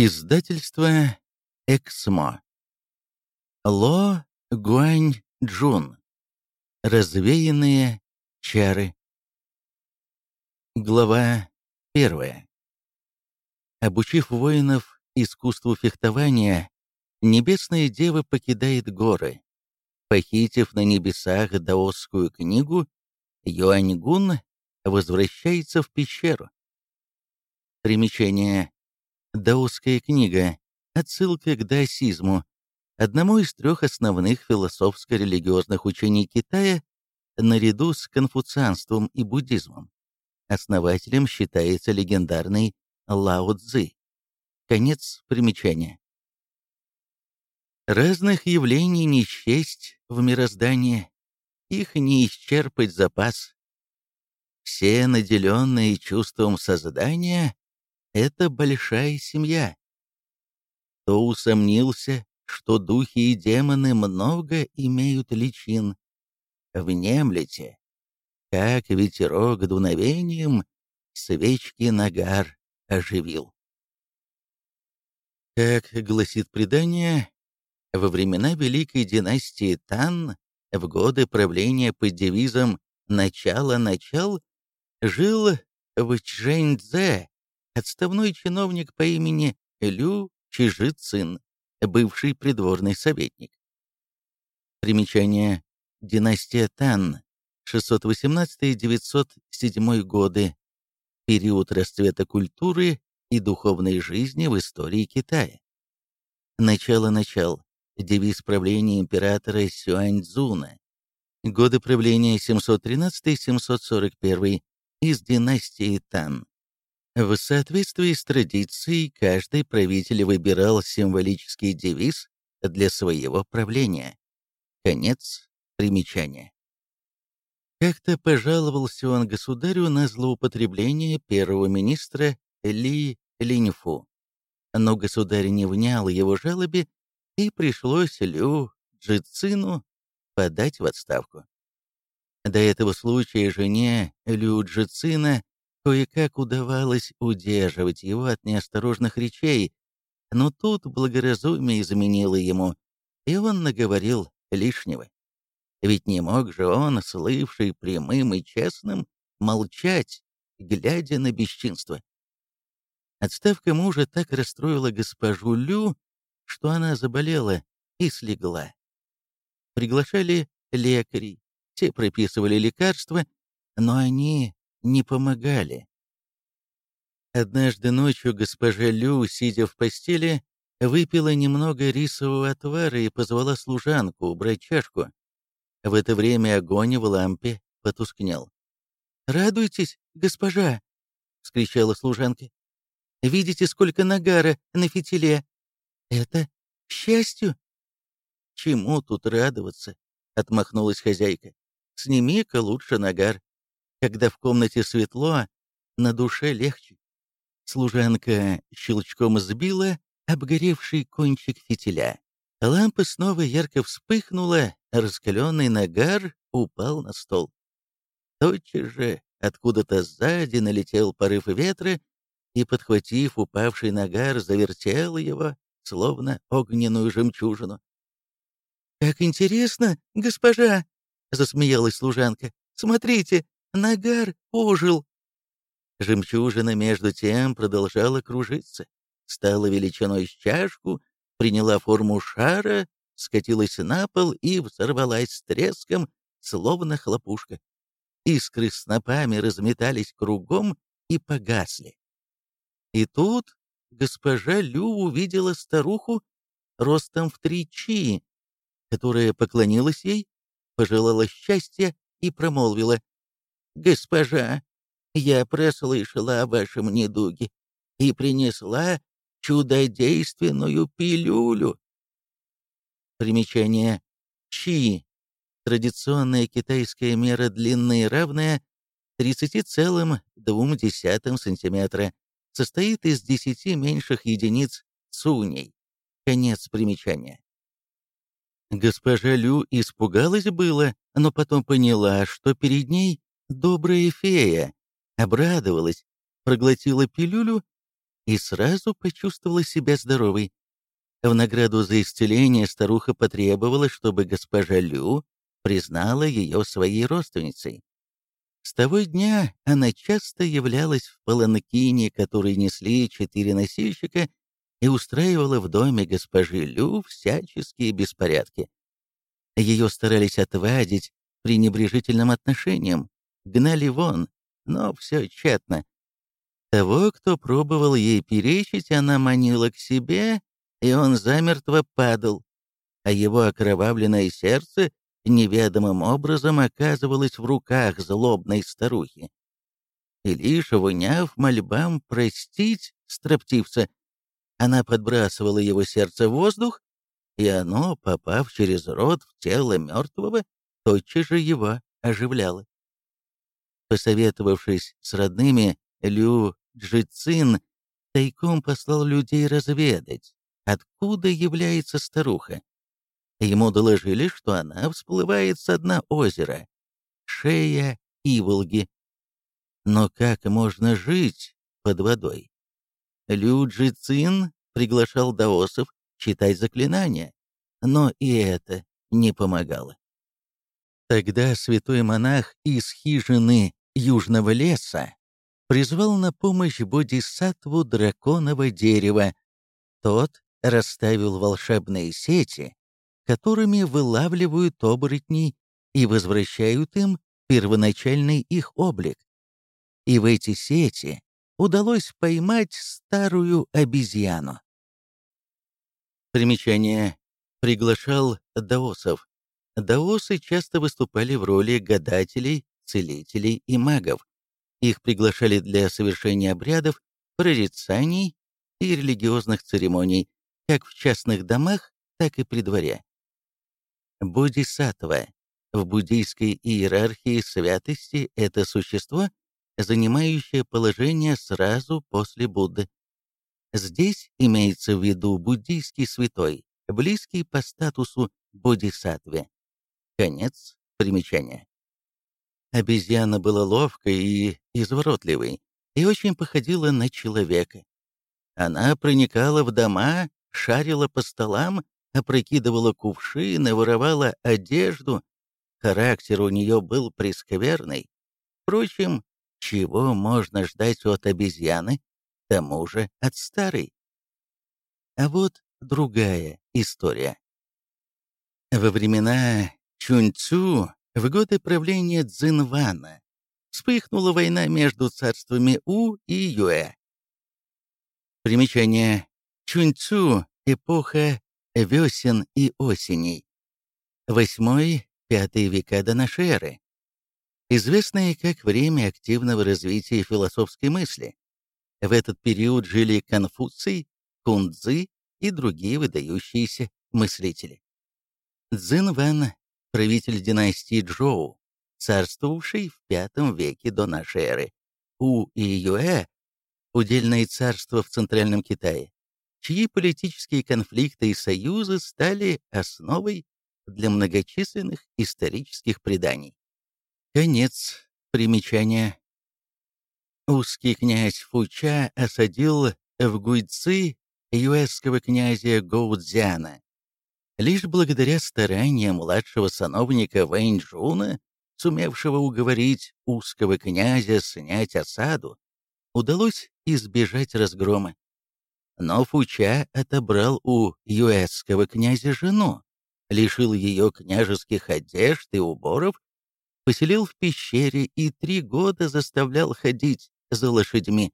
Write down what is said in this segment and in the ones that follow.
Издательство «Эксмо». Ло Гуань Джун. Развеянные чары. Глава первая. Обучив воинов искусству фехтования, Небесная Дева покидает горы. Похитив на небесах даосскую книгу, Юаньгун возвращается в пещеру. Примечание Даосская книга. Отсылка к даосизму, одному из трех основных философско-религиозных учений Китая, наряду с конфуцианством и буддизмом. Основателем считается легендарный Лао Цзы. Конец примечания. Разных явлений не счесть в мироздании, их не исчерпать запас. Все наделенные чувством создания это большая семья. Кто усомнился, что духи и демоны много имеют личин, внемлете, как ветерок дуновением свечки нагар оживил. Как гласит предание, во времена Великой династии Тан, в годы правления под девизом «Начало начал», жил в Чжэньцзе отставной чиновник по имени Лю Чижицин, бывший придворный советник. Примечание. Династия Тан, 618-907 годы. Период расцвета культуры и духовной жизни в истории Китая. Начало-начал. Девиз правления императора Сюаньцзуна. Годы правления 713-741 из династии Тан. В соответствии с традицией, каждый правитель выбирал символический девиз для своего правления. Конец примечания. Как-то пожаловался он государю на злоупотребление первого министра Ли Линьфу. Но государь не внял его жалобе, и пришлось Лю Джицину подать в отставку. До этого случая жене Лю Джицина Кое-как удавалось удерживать его от неосторожных речей, но тут благоразумие изменило ему, и он наговорил лишнего. Ведь не мог же он, слывший прямым и честным, молчать, глядя на бесчинство. Отставка мужа так расстроила госпожу Лю, что она заболела и слегла. Приглашали лекарей, те прописывали лекарства, но они не помогали. Однажды ночью госпожа Лю, сидя в постели, выпила немного рисового отвара и позвала служанку убрать чашку. В это время огонь в лампе потускнел. «Радуйтесь, госпожа!» — вскричала служанка. «Видите, сколько нагара на фитиле? Это к счастью!» «Чему тут радоваться?» — отмахнулась хозяйка. «Сними-ка лучше нагар. Когда в комнате светло, на душе легче. Служанка щелчком сбила обгоревший кончик фитиля. Лампа снова ярко вспыхнула, раскаленный нагар упал на стол. Тотчас же откуда-то сзади налетел порыв ветра и, подхватив упавший нагар, завертел его, словно огненную жемчужину. «Как интересно, госпожа!» — засмеялась служанка. «Смотрите, Нагар ожил. Жемчужина между тем продолжала кружиться, стала величиной с чашку, приняла форму шара, скатилась на пол и взорвалась с треском, словно хлопушка. Искры снопами разметались кругом и погасли. И тут госпожа Лю увидела старуху ростом в три чи, которая поклонилась ей, пожелала счастья и промолвила «Госпожа, я прослышала о вашем недуге и принесла чудодейственную пилюлю». Примечание. Чи. Традиционная китайская мера длины равная 30,2 см. Состоит из 10 меньших единиц цуней. Конец примечания. Госпожа Лю испугалась было, но потом поняла, что перед ней добрая фея, обрадовалась, проглотила пилюлю и сразу почувствовала себя здоровой. В награду за исцеление старуха потребовала, чтобы госпожа Лю признала ее своей родственницей. С того дня она часто являлась в паланкине, который несли четыре носильщика, и устраивала в доме госпожи Лю всяческие беспорядки. Ее старались отвадить пренебрежительным отношением, гнали вон, но все тщетно. Того, кто пробовал ей перечить, она манила к себе, и он замертво падал, а его окровавленное сердце неведомым образом оказывалось в руках злобной старухи. И лишь вняв мольбам простить строптивца, она подбрасывала его сердце в воздух, и оно, попав через рот в тело мертвого, тотчас же его оживляло. Посоветовавшись с родными, Лю Джицин тайком послал людей разведать, откуда является старуха. Ему доложили, что она всплывает с дна озера, шея Иволги. Но как можно жить под водой? Лю Джицин приглашал даосов читать заклинания, но и это не помогало. Тогда святой монах из хижины Южного леса призвал на помощь бодисаттву драконового дерева. Тот расставил волшебные сети, которыми вылавливают оборотней и возвращают им первоначальный их облик. И в эти сети удалось поймать старую обезьяну. Примечание. Приглашал даосов. Даосы часто выступали в роли гадателей, целителей и магов. Их приглашали для совершения обрядов, прорицаний и религиозных церемоний, как в частных домах, так и при дворе. Бодисаттва. В буддийской иерархии святости это существо, занимающее положение сразу после Будды. Здесь имеется в виду буддийский святой, близкий по статусу бодисаттве. Конец примечания. Обезьяна была ловкой и изворотливой, и очень походила на человека. Она проникала в дома, шарила по столам, опрокидывала кувшины, воровала одежду. Характер у нее был прескверный. Впрочем, чего можно ждать от обезьяны, тому же от старой? А вот другая история. Во времена Чуньцю в годы правления Цзинвана вспыхнула война между царствами У и Юэ. Примечание. Чуньцю – эпоха весен и осеней. Восьмой-пятый века до нашей эры. Известное как время активного развития философской мысли. В этот период жили Конфуций, Кунцзы и другие выдающиеся мыслители. Цзинван правитель династии Джоу, царствовавший в V веке до нашей эры. У и Юэ – удельное царство в Центральном Китае, чьи политические конфликты и союзы стали основой для многочисленных исторических преданий. Конец примечания. Узкий князь Фуча осадил в Гуйци юэсского князя Гоудзяна, Лишь благодаря стараниям младшего сановника Вэньчжуна, сумевшего уговорить узкого князя снять осаду, удалось избежать разгрома. Но Фуча отобрал у юэсского князя жену, лишил ее княжеских одежд и уборов, поселил в пещере и три года заставлял ходить за лошадьми.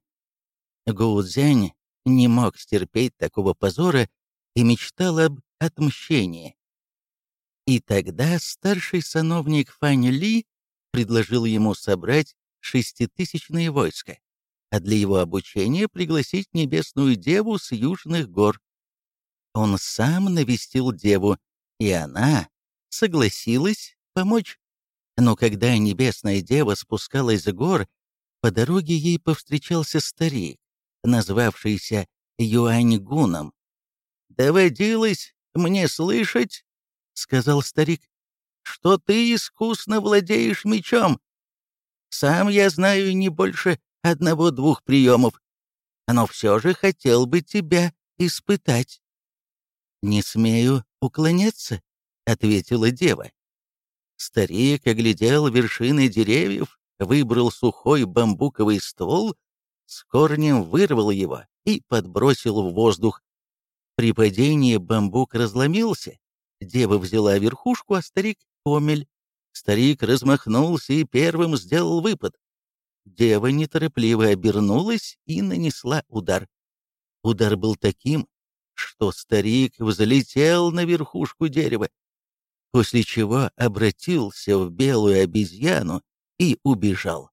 Гоудзянь не мог стерпеть такого позора и мечтал об отмщение. И тогда старший сановник Фань Ли предложил ему собрать шеститысячные войска, а для его обучения пригласить небесную деву с южных гор. Он сам навестил деву, и она согласилась помочь. Но когда небесная дева спускалась с гор, по дороге ей повстречался старик, назвавшийся Юаньгуном. Доводилось мне слышать, — сказал старик, — что ты искусно владеешь мечом. Сам я знаю не больше одного-двух приемов. но все же хотел бы тебя испытать». «Не смею уклоняться», — ответила дева. Старик оглядел вершины деревьев, выбрал сухой бамбуковый ствол, с корнем вырвал его и подбросил в воздух. При падении бамбук разломился, дева взяла верхушку, а старик — помель. Старик размахнулся и первым сделал выпад. Дева неторопливо обернулась и нанесла удар. Удар был таким, что старик взлетел на верхушку дерева, после чего обратился в белую обезьяну и убежал.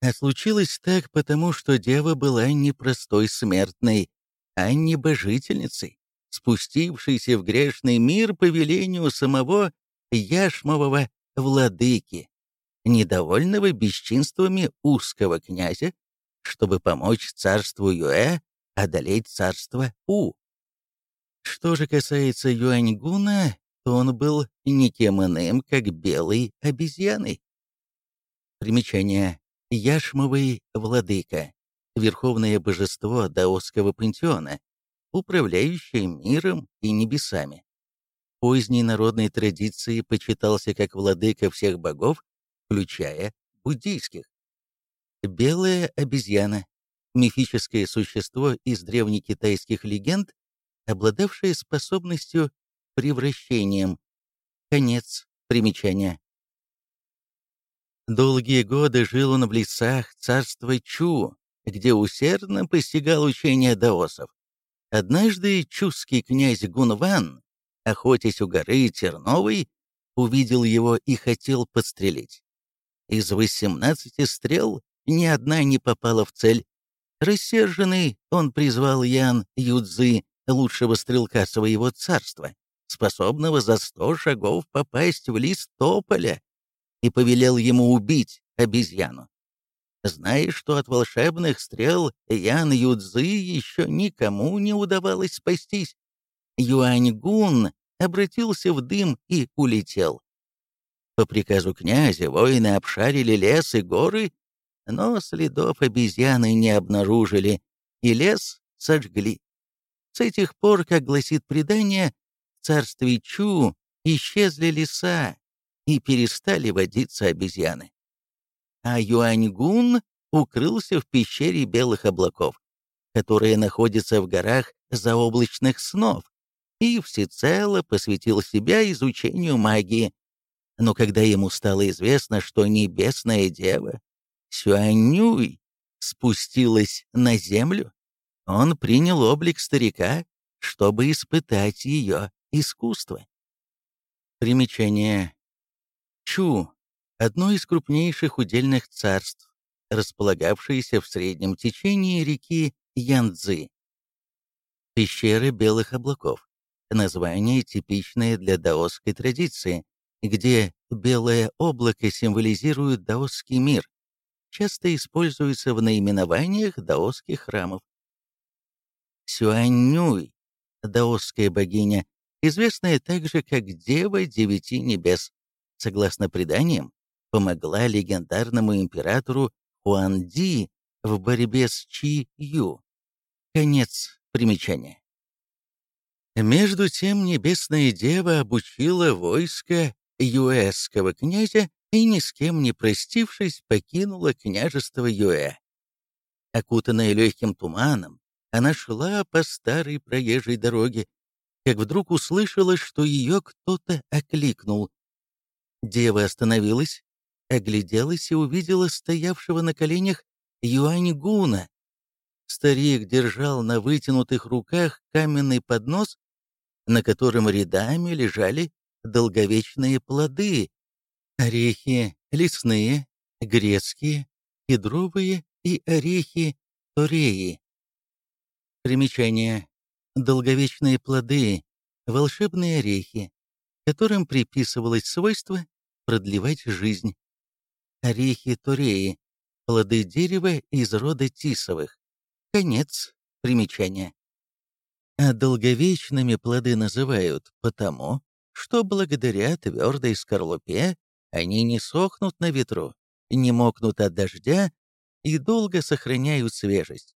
А случилось так потому, что дева была не простой смертной, а небожительницей, спустившейся в грешный мир по велению самого яшмового владыки, недовольного бесчинствами узкого князя, чтобы помочь царству Юэ одолеть царство У. Что же касается Юаньгуна, то он был никем иным, как белой обезьяной. Примечание. Яшмовый владыка. Верховное божество даосского пантеона, управляющее миром и небесами. В поздней народной традиции почитался как владыка всех богов, включая буддийских. Белая обезьяна – мифическое существо из древнекитайских легенд, обладавшее способностью превращением. Конец примечания. Долгие годы жил он в лесах царства Чу, где усердно постигал учения даосов. Однажды чуский князь Гунван, охотясь у горы Терновой, увидел его и хотел подстрелить. Из восемнадцати стрел ни одна не попала в цель. Рассерженный, он призвал Ян Юдзы, лучшего стрелка своего царства, способного за сто шагов попасть в лист тополя, и повелел ему убить обезьяну. Зная, что от волшебных стрел Ян Юдзы еще никому не удавалось спастись, Юань Гун обратился в дым и улетел. По приказу князя воины обшарили лес и горы, но следов обезьяны не обнаружили, и лес сожгли. С этих пор, как гласит предание, в царстве Чу исчезли леса и перестали водиться обезьяны. А Юаньгун укрылся в пещере белых облаков, которая находится в горах заоблачных снов, и всецело посвятил себя изучению магии, но когда ему стало известно, что небесная дева Сюанюй спустилась на землю, он принял облик старика, чтобы испытать ее искусство. Примечание. Чу — одно из крупнейших удельных царств, располагавшееся в среднем течении реки Янцзы. Пещеры белых облаков. Название, типичное для даосской традиции, где белое облако символизирует даосский мир, часто используется в наименованиях даосских храмов. Сюаньнюй, даосская богиня, известная также как Дева Девяти Небес, согласно преданиям, помогла легендарному императору Хуанди в борьбе с Чи Ю. Конец примечания. Между тем Небесная Дева обучила войско юэского князя и, ни с кем не простившись, покинула княжество Юэ. Окутанная легким туманом, она шла по старой проезжей дороге, как вдруг услышала, что ее кто-то окликнул. Дева остановилась, огляделась и увидела стоявшего на коленях Юаньгуна. Старик держал на вытянутых руках каменный поднос, на котором рядами лежали долговечные плоды, орехи лесные, грецкие, кедровые и орехи тореи. Примечание. Долговечные плоды – волшебные орехи, которым приписывалось свойство продлевать жизнь. Орехи тореи – плоды дерева из рода тисовых. Конец примечания. А долговечными плоды называют потому, что благодаря твердой скорлупе они не сохнут на ветру, не мокнут от дождя и долго сохраняют свежесть.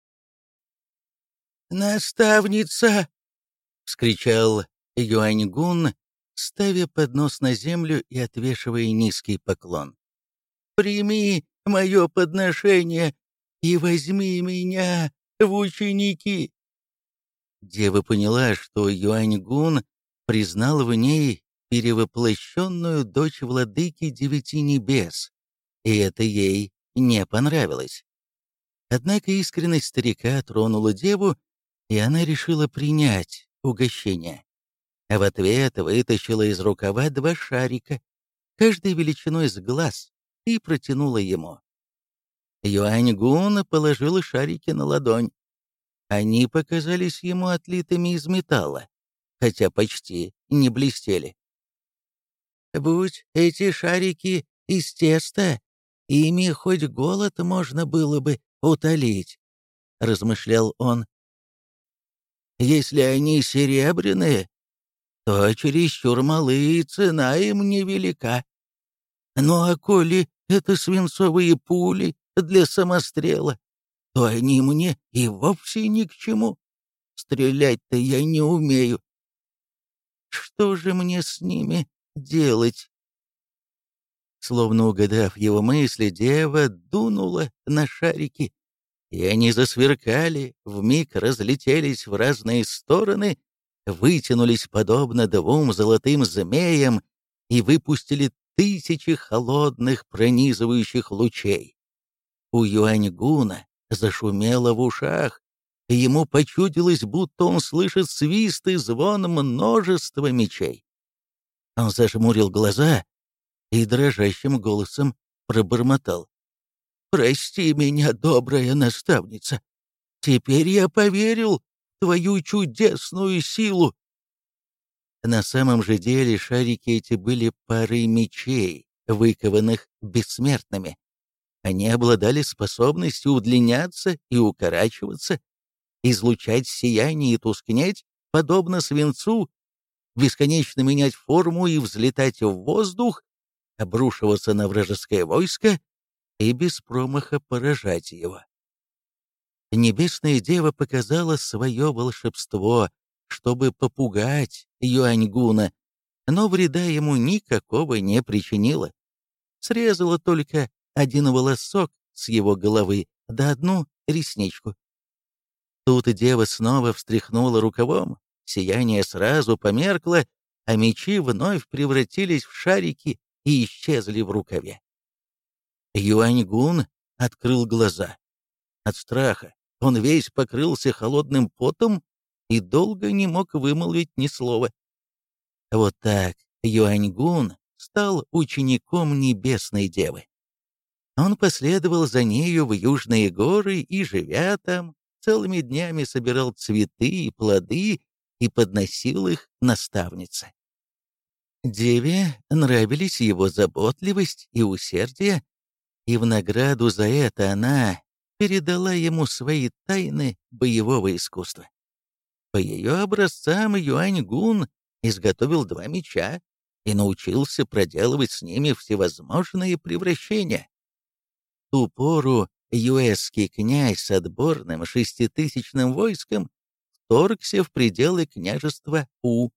«Наставница!» — вскричал Юаньгун, ставя поднос на землю и отвешивая низкий поклон. «Прими мое подношение и возьми меня в ученики!» Дева поняла, что Юаньгун признал в ней перевоплощенную дочь владыки девяти небес, и это ей не понравилось. Однако искренность старика тронула деву, и она решила принять угощение. А в ответ вытащила из рукава два шарика, каждый величиной с глаз, и протянула ему. Юань Гун положила шарики на ладонь. Они показались ему отлитыми из металла, хотя почти не блестели. «Будь эти шарики из теста, ими хоть голод можно было бы утолить», — размышлял он. «Если они серебряные, то чересчур малые, цена им невелика. Ну а коли это свинцовые пули для самострела, то они мне и вовсе ни к чему. Стрелять-то я не умею. Что же мне с ними делать?» Словно угадав его мысли, дева дунула на шарики, и они засверкали, вмиг разлетелись в разные стороны, вытянулись подобно двум золотым змеям и выпустили тысячи холодных пронизывающих лучей. У Юаньгуна зашумело в ушах, и ему почудилось, будто он слышит свист и звон множества мечей. Он зажмурил глаза и дрожащим голосом пробормотал. «Прости меня, добрая наставница. Теперь я поверил в твою чудесную силу». На самом же деле шарики эти были парой мечей, выкованных бессмертными. Они обладали способностью удлиняться и укорачиваться, излучать сияние и тускнеть, подобно свинцу, бесконечно менять форму и взлетать в воздух, обрушиваться на вражеское войско и без промаха поражать его. Небесная Дева показала свое волшебство, чтобы попугать Юаньгуна, но вреда ему никакого не причинила. Срезала только один волосок с его головы, да одну ресничку. Тут дева снова встряхнула рукавом, сияние сразу померкло, а мечи вновь превратились в шарики и исчезли в рукаве. Юаньгун открыл глаза. От страха он весь покрылся холодным потом и долго не мог вымолвить ни слова. Вот так Юаньгун стал учеником Небесной Девы. Он последовал за нею в Южные горы и, живя там, целыми днями собирал цветы и плоды и подносил их наставнице. Деве нравились его заботливость и усердие, и в награду за это она передала ему свои тайны боевого искусства. По ее образцам Юань-Гун изготовил два меча и научился проделывать с ними всевозможные превращения. В ту пору юэсский князь с отборным шеститысячным войском вторгся в пределы княжества У,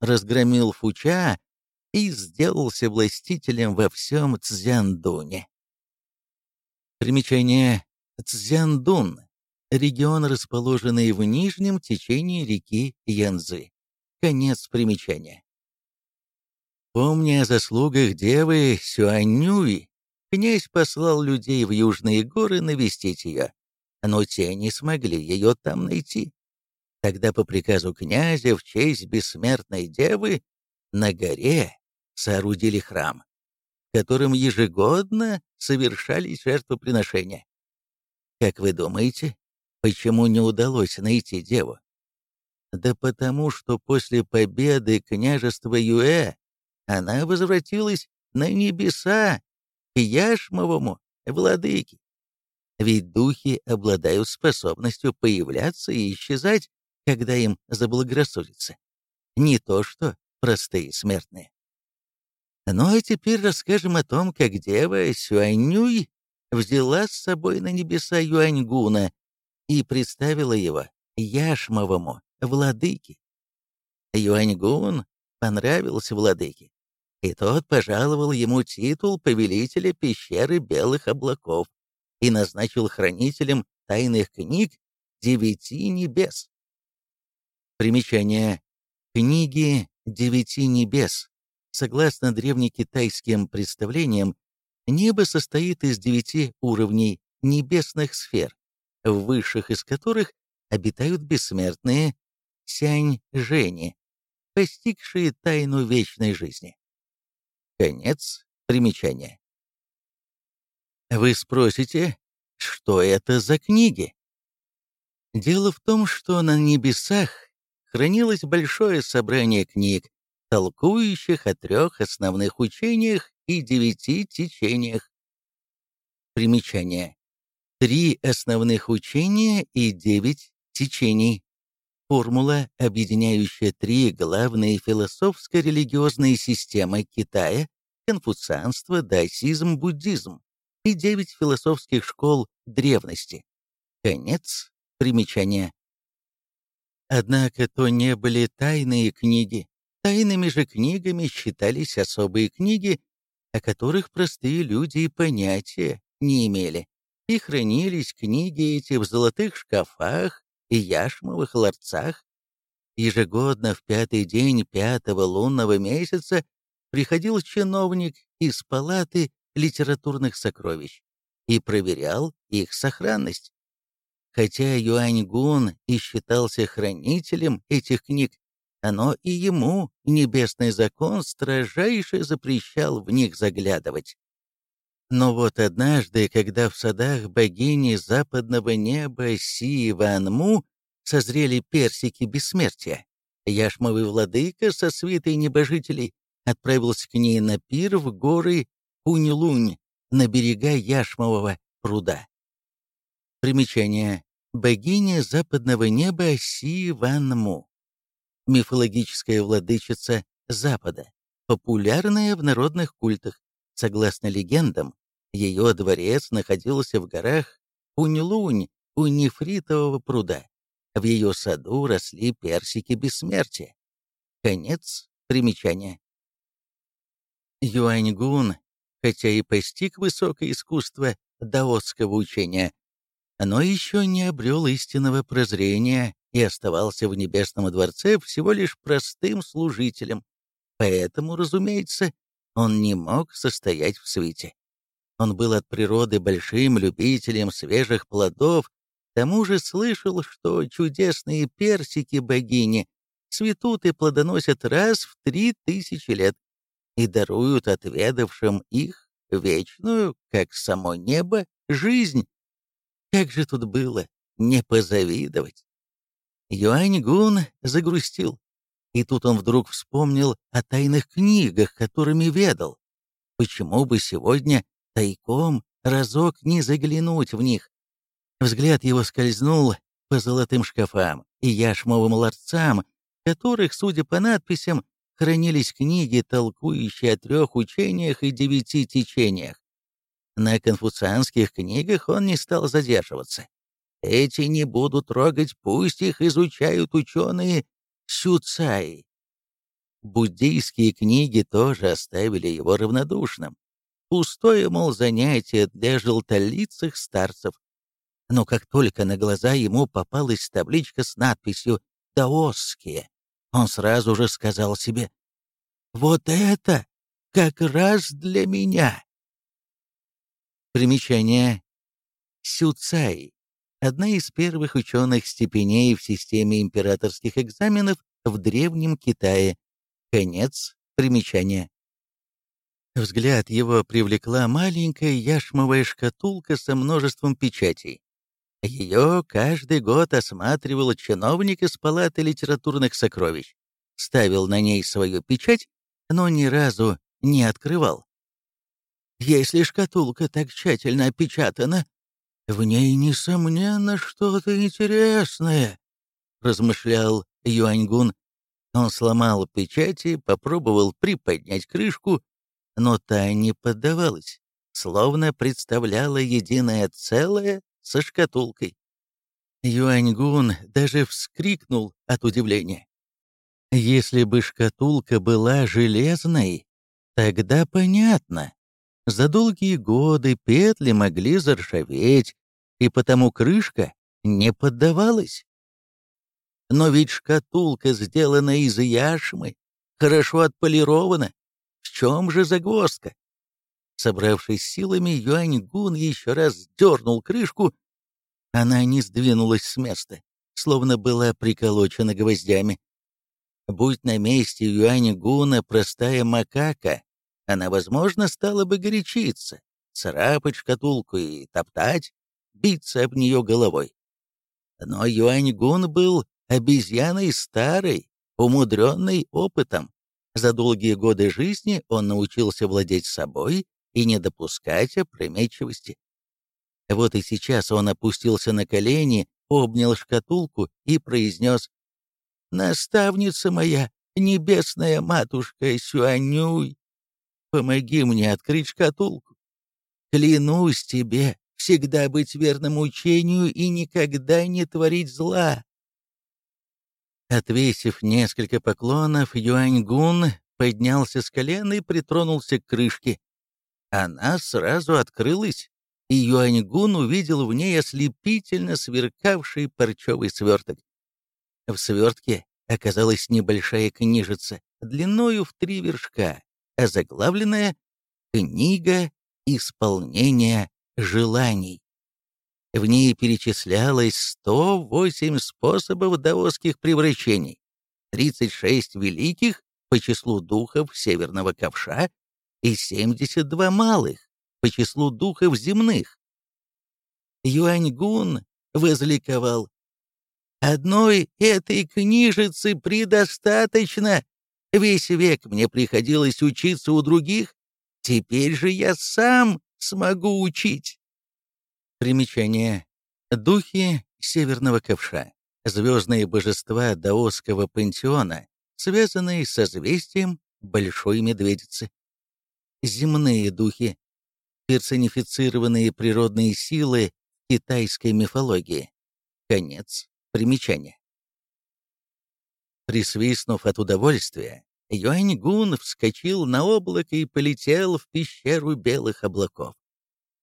разгромил Фуча и сделался властителем во всем Цзяндуне. Примечание Цзяндун – регион, расположенный в нижнем течении реки Янзы. Конец примечания. Помня о заслугах девы Сюанюй, князь послал людей в южные горы навестить ее, но те не смогли ее там найти. Тогда по приказу князя в честь бессмертной девы на горе соорудили храм, которым ежегодно совершались жертвоприношения. Как вы думаете, почему не удалось найти деву? Да потому, что после победы княжества Юэ она возвратилась на небеса к Яшмовому владыке. Ведь духи обладают способностью появляться и исчезать когда им заблагорассудится. Не то что простые смертные. Ну а теперь расскажем о том, как дева Сюанюй взяла с собой на небеса Юаньгуна и представила его яшмовому владыке. Юаньгун понравился владыке, и тот пожаловал ему титул повелителя пещеры белых облаков и назначил хранителем тайных книг девяти небес. Примечание. Книги девяти небес. Согласно древнекитайским представлениям, небо состоит из девяти уровней небесных сфер, в высших из которых обитают бессмертные сянь-жени, постигшие тайну вечной жизни. Конец примечания. Вы спросите, что это за книги? Дело в том, что на небесах хранилось большое собрание книг, толкующих о трех основных учениях и девяти течениях. Примечание. Три основных учения и девять течений. Формула, объединяющая три главные философско-религиозные системы Китая – конфуцианство, даосизм, буддизм и девять философских школ древности. Конец примечания. Однако то не были тайные книги. Тайными же книгами считались особые книги, о которых простые люди и понятия не имели. И хранились книги эти в золотых шкафах и яшмовых ларцах. Ежегодно в пятый день пятого лунного месяца приходил чиновник из палаты литературных сокровищ и проверял их сохранность. Хотя Юань-Гун и считался хранителем этих книг, оно и ему небесный закон строжайше запрещал в них заглядывать. Но вот однажды, когда в садах богини западного неба Си Ванму созрели персики бессмертия, яшмовый владыка со свитой небожителей отправился к ней на пир в горы Унь-Лунь на берега Яшмового пруда. Примечание. Богиня западного неба Си Ван. Мифологическая владычица Запада, популярная в народных культах. Согласно легендам, ее дворец находился в горах Унь-Лунь у нефритового пруда. В ее саду росли персики бессмертия. Конец примечания. Юаньгун хотя и постиг высокое искусство даосского учения, но еще не обрел истинного прозрения и оставался в Небесном дворце всего лишь простым служителем. Поэтому, разумеется, он не мог состоять в свете. Он был от природы большим любителем свежих плодов, к тому же слышал, что чудесные персики богини цветут и плодоносят раз в три тысячи лет и даруют отведавшим их вечную, как само небо, жизнь. Как же тут было не позавидовать? Юань Гун загрустил, и тут он вдруг вспомнил о тайных книгах, которыми ведал. Почему бы сегодня тайком разок не заглянуть в них? Взгляд его скользнул по золотым шкафам и яшмовым ларцам, которых, судя по надписям, хранились книги, толкующие о трех учениях и девяти течениях. На конфуцианских книгах он не стал задерживаться. Эти не будут трогать, пусть их изучают ученые сюцаи. Буддийские книги тоже оставили его равнодушным. Пустое, мол, занятие для желтолицых старцев. Но как только на глаза ему попалась табличка с надписью «Даосские», он сразу же сказал себе, «Вот это как раз для меня!» Примечание. Сюцай — одна из первых ученых степеней в системе императорских экзаменов в Древнем Китае. Конец примечания. Взгляд его привлекла маленькая яшмовая шкатулка со множеством печатей. Ее каждый год осматривал чиновник из Палаты литературных сокровищ, ставил на ней свою печать, но ни разу не открывал. Если шкатулка так тщательно опечатана, в ней, несомненно, что-то интересное, размышлял Юаньгун. Он сломал печати, попробовал приподнять крышку, но та не поддавалась, словно представляла единое целое со шкатулкой. Юаньгун даже вскрикнул от удивления. Если бы шкатулка была железной, тогда понятно. За долгие годы петли могли заржаветь, и потому крышка не поддавалась. Но ведь шкатулка сделана из яшмы, хорошо отполирована. В чем же загвоздка? Собравшись силами, Юань Гун еще раз дернул крышку. Она не сдвинулась с места, словно была приколочена гвоздями. Будь на месте Юань Гуна простая макака, она, возможно, стала бы горячиться, царапать шкатулку и топтать, биться об нее головой. Но Юань Гун был обезьяной старой, умудренной опытом. За долгие годы жизни он научился владеть собой и не допускать опрометчивости. Вот и сейчас он опустился на колени, обнял шкатулку и произнес «Наставница моя, небесная матушка Сюанюй, помоги мне открыть шкатулку. Клянусь тебе всегда быть верным учению и никогда не творить зла». Отвесив несколько поклонов, Юаньгун поднялся с колен и притронулся к крышке. Она сразу открылась, и Юаньгун увидел в ней ослепительно сверкавший парчевый сверток. В свертке оказалась небольшая книжица, длиною в три вершка, озаглавленная «Книга исполнения желаний». В ней перечислялось 108 способов даосских превращений, 36 великих по числу духов северного ковша и 72 малых по числу духов земных. Юаньгун возликовал. «Одной этой книжицы предостаточно. Весь век мне приходилось учиться у других, теперь же я сам смогу учить». Примечание. Духи Северного Ковша. Звездные божества даосского пантеона, связанные со созвездием Большой Медведицы. Земные духи. Персонифицированные природные силы китайской мифологии. Конец примечания. Присвистнув от удовольствия, Юань Гун вскочил на облако и полетел в пещеру белых облаков.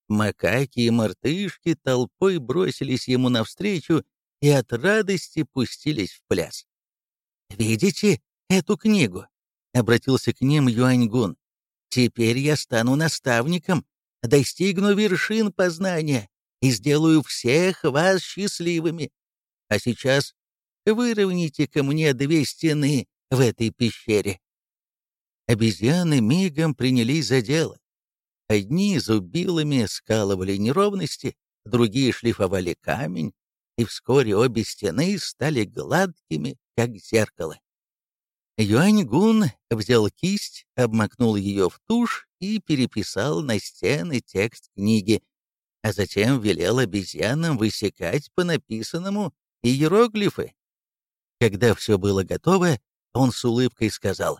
Макаки и мартышки толпой бросились ему навстречу и от радости пустились в пляс. «Видите эту книгу?» — обратился к ним Юаньгун. «Теперь я стану наставником, достигну вершин познания и сделаю всех вас счастливыми. А сейчас выровняйте ко мне две стены в этой пещере». Обезьяны мигом принялись за дело. Одни зубилами скалывали неровности, другие шлифовали камень, и вскоре обе стены стали гладкими, как зеркало. Юань-гун взял кисть, обмакнул ее в тушь и переписал на стены текст книги, а затем велел обезьянам высекать по написанному иероглифы. Когда все было готово, он с улыбкой сказал,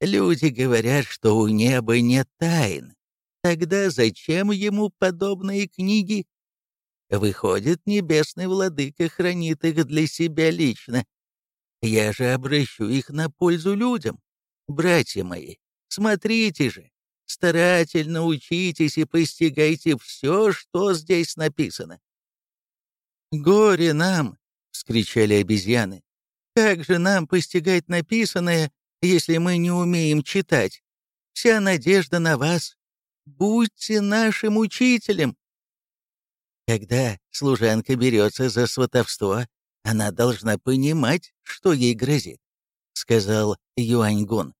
«Люди говорят, что у неба нет тайн, Тогда зачем ему подобные книги? Выходит, небесный владыка хранит их для себя лично. Я же обращу их на пользу людям. Братья мои, смотрите же, старательно учитесь и постигайте все, что здесь написано. «Горе нам!» — вскричали обезьяны. «Как же нам постигать написанное, если мы не умеем читать? Вся надежда на вас, Будьте нашим учителем. Когда служанка берется за сватовство, она должна понимать, что ей грозит, — сказал Юаньгун.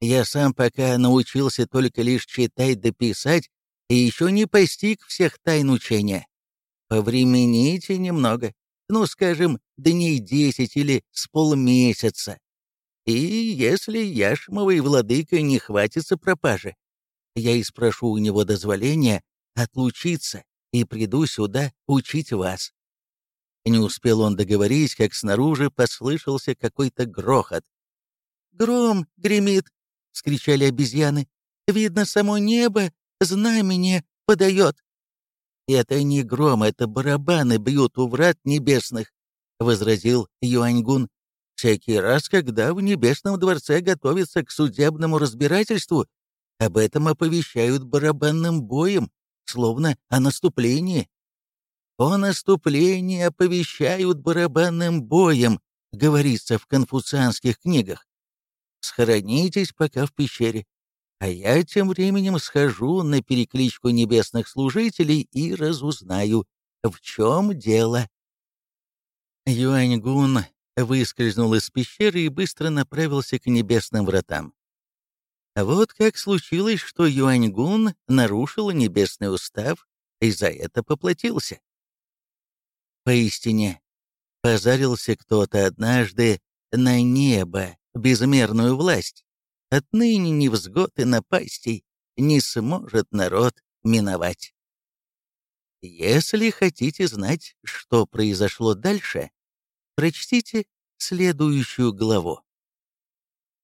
Я сам пока научился только лишь читать да писать, и еще не постиг всех тайн учения. Повремените немного, ну, скажем, дней десять или с полмесяца. И если Яшмовый владыка не хватится пропажи, я и спрошу у него дозволения отлучиться и приду сюда учить вас». Не успел он договорить, как снаружи послышался какой-то грохот. «Гром гремит!» — вскричали обезьяны. «Видно, само небо знамение подает!» «Это не гром, это барабаны бьют у врат небесных», — возразил Юаньгун. «Всякий раз, когда в Небесном дворце готовится к судебному разбирательству, об этом оповещают барабанным боем, словно о наступлении. О наступлении оповещают барабанным боем, говорится в конфуцианских книгах. Схоронитесь пока в пещере, а я тем временем схожу на перекличку небесных служителей и разузнаю, в чем дело. Юаньгун выскользнул из пещеры и быстро направился к небесным вратам. Вот как случилось, что Юаньгун нарушил небесный устав и за это поплатился. Поистине, позарился кто-то однажды на небо, безмерную власть. Отныне невзгод и напастей не сможет народ миновать. Если хотите знать, что произошло дальше, прочтите следующую главу.